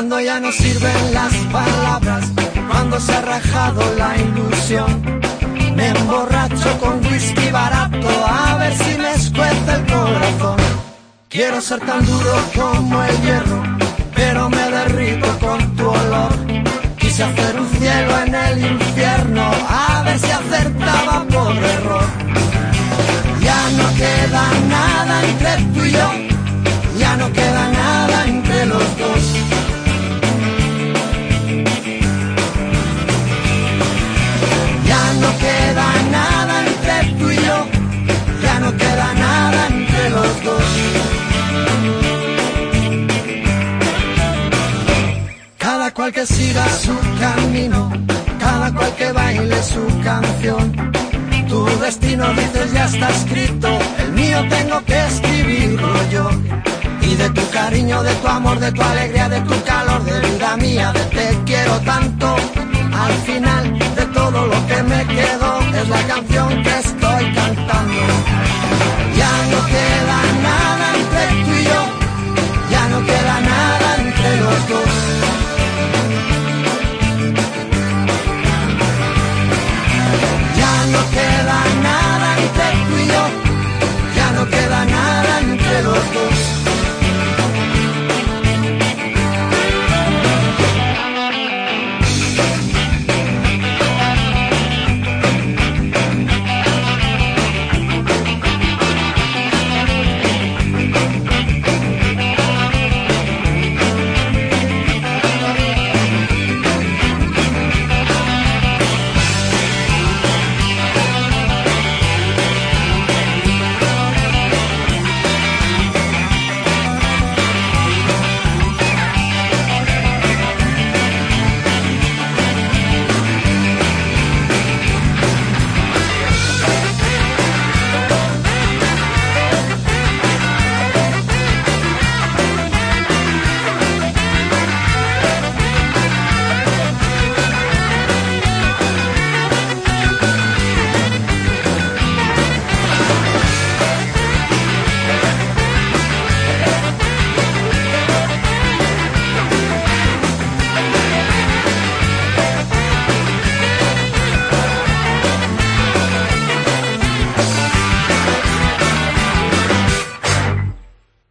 Cuando ya no sirven las palabras, cuando se ha rajado la ilusión. Me emborracho con whisky barato a ver si me escuece el corazón. Quiero ser tan duro como el hierro, pero me derrito con tu olor. Quise hacer un cielo en el infierno, a ver si acertaba por error. Ya no queda nada entre tú y yo, ya no queda nada entre los dos. Cada cual que siga su camino, cada cual que baile su canción. Tu destino dices ya está escrito, el mío tengo que escribirlo yo. Y de tu cariño, de tu amor, de tu alegría, de tu calor, de vida mía, de te quiero tanto.